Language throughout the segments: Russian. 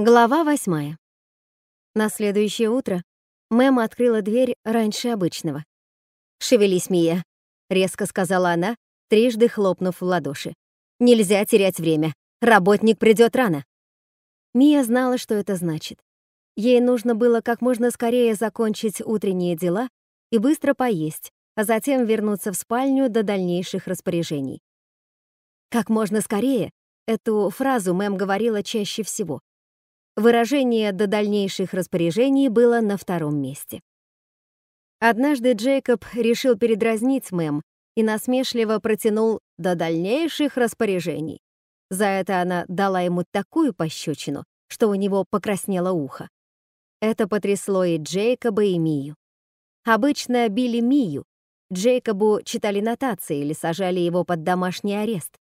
Глава восьмая. На следующее утро Мэм открыла дверь раньше обычного. «Шевелись, Мия», — резко сказала она, трижды хлопнув в ладоши. «Нельзя терять время. Работник придет рано». Мия знала, что это значит. Ей нужно было как можно скорее закончить утренние дела и быстро поесть, а затем вернуться в спальню до дальнейших распоряжений. Как можно скорее эту фразу Мэм говорила чаще всего. Выражение «до дальнейших распоряжений» было на втором месте. Однажды Джейкоб решил передразнить мэм и насмешливо протянул «до дальнейших распоряжений». За это она дала ему такую пощечину, что у него покраснело ухо. Это потрясло и Джейкоба, и Мию. Обычно били Мию. Джейкобу читали нотации или сажали его под домашний арест.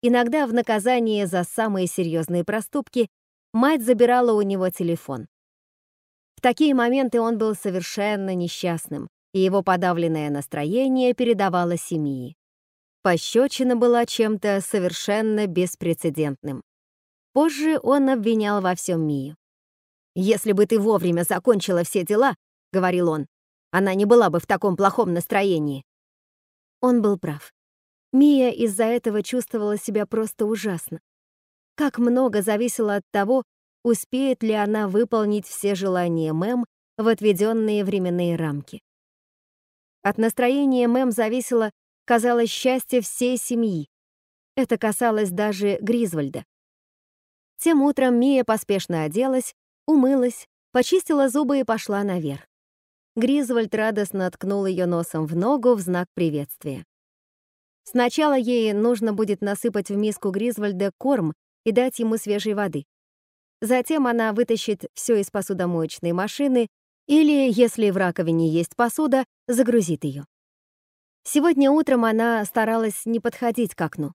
Иногда в наказание за самые серьезные проступки мать забирала у него телефон. В такие моменты он был совершенно несчастным, и его подавленное настроение передавало семьи. Пощечина была чем-то совершенно беспрецедентным. Позже он обвинял во всем Мию. «Если бы ты вовремя закончила все дела, — говорил он, — она не была бы в таком плохом настроении». Он был прав. Мия из-за этого чувствовала себя просто ужасно. Как много зависело от того, успеет ли она выполнить все желания Мэм в отведенные временные рамки. От настроения Мэм зависело, казалось, счастье всей семьи. Это касалось даже Гризвольда. Тем утром Мия поспешно оделась, умылась, почистила зубы и пошла наверх. Гризвольд радостно ткнул ее носом в ногу в знак приветствия. Сначала ей нужно будет насыпать в миску Гризвольда корм и дать ему свежей воды. Затем она вытащит все из посудомоечной машины или, если в раковине есть посуда, загрузит ее. Сегодня утром она старалась не подходить к окну.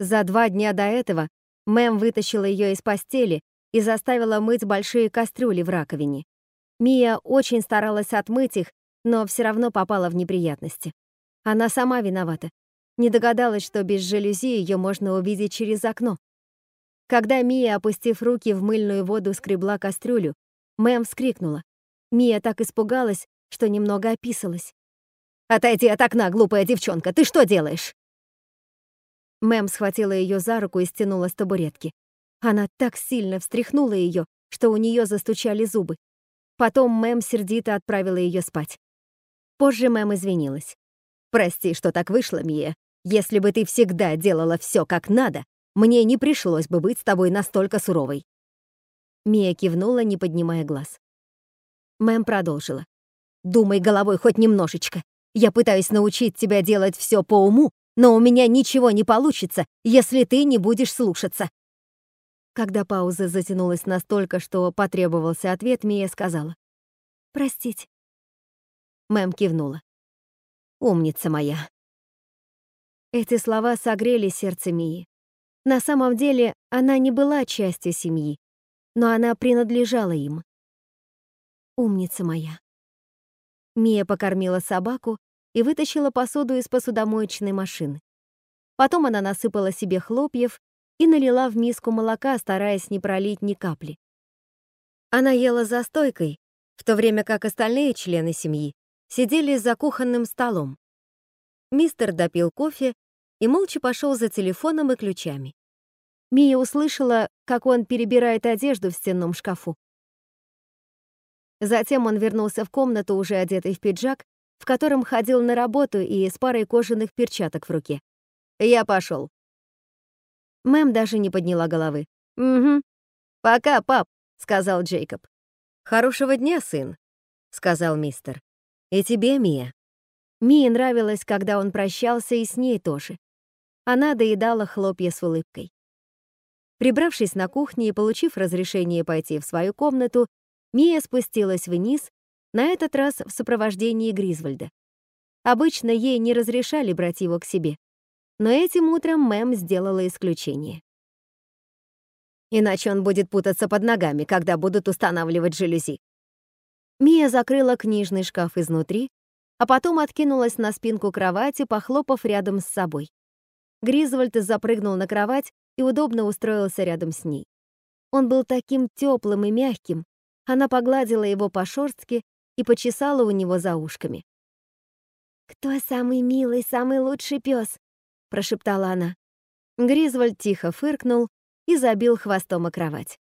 За два дня до этого Мэм вытащила ее из постели и заставила мыть большие кастрюли в раковине. Мия очень старалась отмыть их, но все равно попала в неприятности. Она сама виновата. Не догадалась, что без жалюзи ее можно увидеть через окно. Когда Мия, опустив руки в мыльную воду, скребла кастрюлю, Мэм вскрикнула. Мия так испугалась, что немного описалась. «Отойди от окна, глупая девчонка! Ты что делаешь?» Мэм схватила ее за руку и стянула с табуретки. Она так сильно встряхнула ее, что у нее застучали зубы. Потом Мэм сердито отправила ее спать. Позже Мэм извинилась. «Прости, что так вышло, Мия. Если бы ты всегда делала все как надо, мне не пришлось бы быть с тобой настолько суровой». Мия кивнула, не поднимая глаз. Мэм продолжила. «Думай головой хоть немножечко. Я пытаюсь научить тебя делать все по уму, но у меня ничего не получится, если ты не будешь слушаться». Когда пауза затянулась настолько, что потребовался ответ, Мия сказала. «Простите». Мэм кивнула. «Умница моя». Эти слова согрели сердце Мии. На самом деле она не была частью семьи, но она принадлежала им. Умница моя. Мия покормила собаку и вытащила посуду из посудомоечной машины. Потом она насыпала себе хлопьев и налила в миску молока, стараясь не пролить ни капли. Она ела за стойкой, в то время как остальные члены семьи сидели за кухонным столом. Мистер допил кофе и молча пошел за телефоном и ключами. Мия услышала, как он перебирает одежду в стенном шкафу. Затем он вернулся в комнату, уже одетый в пиджак, в котором ходил на работу и с парой кожаных перчаток в руке. «Я пошел». Мэм даже не подняла головы. «Угу. Пока, пап», — сказал Джейкоб. «Хорошего дня, сын», — сказал мистер. «И тебе, Мия». Мии нравилось, когда он прощался, и с ней тоже. Она доедала хлопья с улыбкой. Прибравшись на кухне и получив разрешение пойти в свою комнату, Мия спустилась вниз, на этот раз в сопровождении Гризвольда. Обычно ей не разрешали брать его к себе, но этим утром Мэм сделала исключение. Иначе он будет путаться под ногами, когда будут устанавливать жалюзи. Мия закрыла книжный шкаф изнутри, а потом откинулась на спинку кровати, похлопав рядом с собой. Гризвольд запрыгнул на кровать и удобно устроился рядом с ней. Он был таким теплым и мягким. Она погладила его по шорстке и почесала у него за ушками. «Кто самый милый, самый лучший пес?» — прошептала она. Гризвольд тихо фыркнул и забил хвостом о кровать.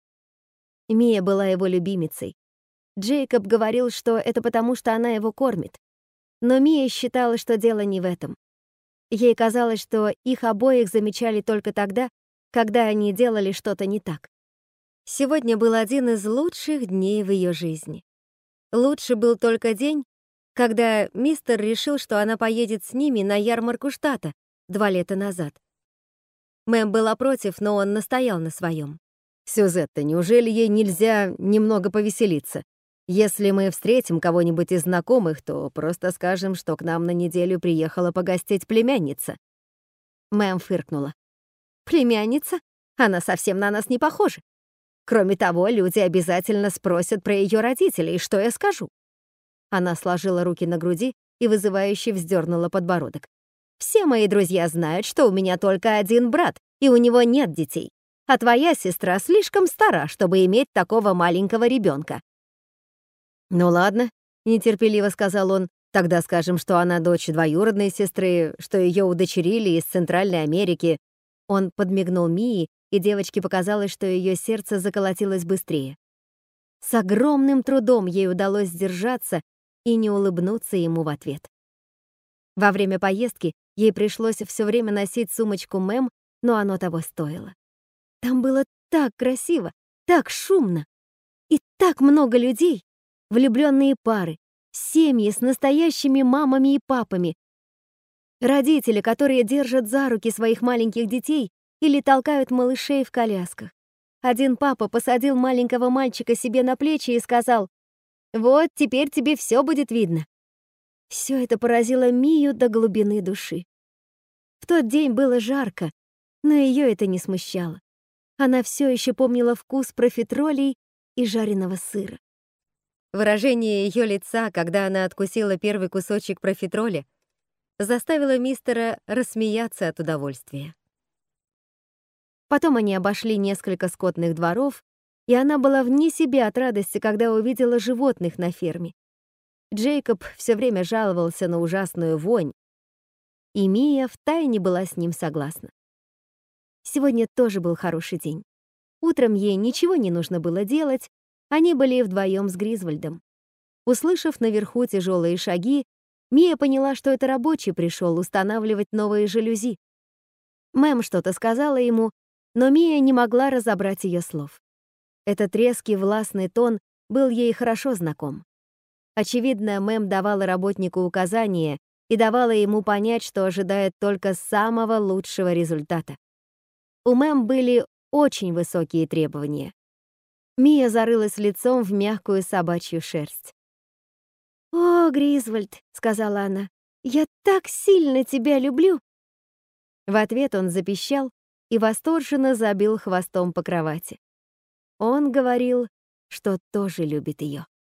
Мия была его любимицей. Джейкоб говорил, что это потому, что она его кормит. Но Мия считала, что дело не в этом. Ей казалось, что их обоих замечали только тогда, когда они делали что-то не так. Сегодня был один из лучших дней в ее жизни. Лучше был только день, когда мистер решил, что она поедет с ними на ярмарку штата два лета назад. Мэм была против, но он настоял на своем. «Сюзетта, неужели ей нельзя немного повеселиться? Если мы встретим кого-нибудь из знакомых, то просто скажем, что к нам на неделю приехала погостить племянница». Мэм фыркнула. «Племянница? Она совсем на нас не похожа. Кроме того, люди обязательно спросят про ее родителей, что я скажу. Она сложила руки на груди и вызывающе вздернула подбородок. «Все мои друзья знают, что у меня только один брат, и у него нет детей. А твоя сестра слишком стара, чтобы иметь такого маленького ребенка. «Ну ладно», — нетерпеливо сказал он, «тогда скажем, что она дочь двоюродной сестры, что ее удочерили из Центральной Америки». Он подмигнул Мии, и девочке показалось, что ее сердце заколотилось быстрее. С огромным трудом ей удалось сдержаться и не улыбнуться ему в ответ. Во время поездки ей пришлось все время носить сумочку Мэм, но оно того стоило. Там было так красиво, так шумно и так много людей, влюбленные пары, семьи с настоящими мамами и папами, родители, которые держат за руки своих маленьких детей или толкают малышей в колясках. Один папа посадил маленького мальчика себе на плечи и сказал, «Вот теперь тебе все будет видно». Все это поразило Мию до глубины души. В тот день было жарко, но ее это не смущало. Она все еще помнила вкус профитролей и жареного сыра. Выражение ее лица, когда она откусила первый кусочек профитроля, заставило мистера рассмеяться от удовольствия. Потом они обошли несколько скотных дворов, и она была вне себя от радости, когда увидела животных на ферме. Джейкоб все время жаловался на ужасную вонь, и Мия втайне была с ним согласна. Сегодня тоже был хороший день. Утром ей ничего не нужно было делать, они были вдвоем с Гризвольдом. Услышав наверху тяжелые шаги, Мия поняла, что это рабочий пришел устанавливать новые жалюзи. Мэм что-то сказала ему, но Мия не могла разобрать ее слов. Этот резкий властный тон был ей хорошо знаком. Очевидно, Мэм давала работнику указания и давала ему понять, что ожидает только самого лучшего результата. У Мэм были очень высокие требования. Мия зарылась лицом в мягкую собачью шерсть. «О, Гризвольд», — сказала она, — «я так сильно тебя люблю!» В ответ он запищал и восторженно забил хвостом по кровати. Он говорил, что тоже любит ее.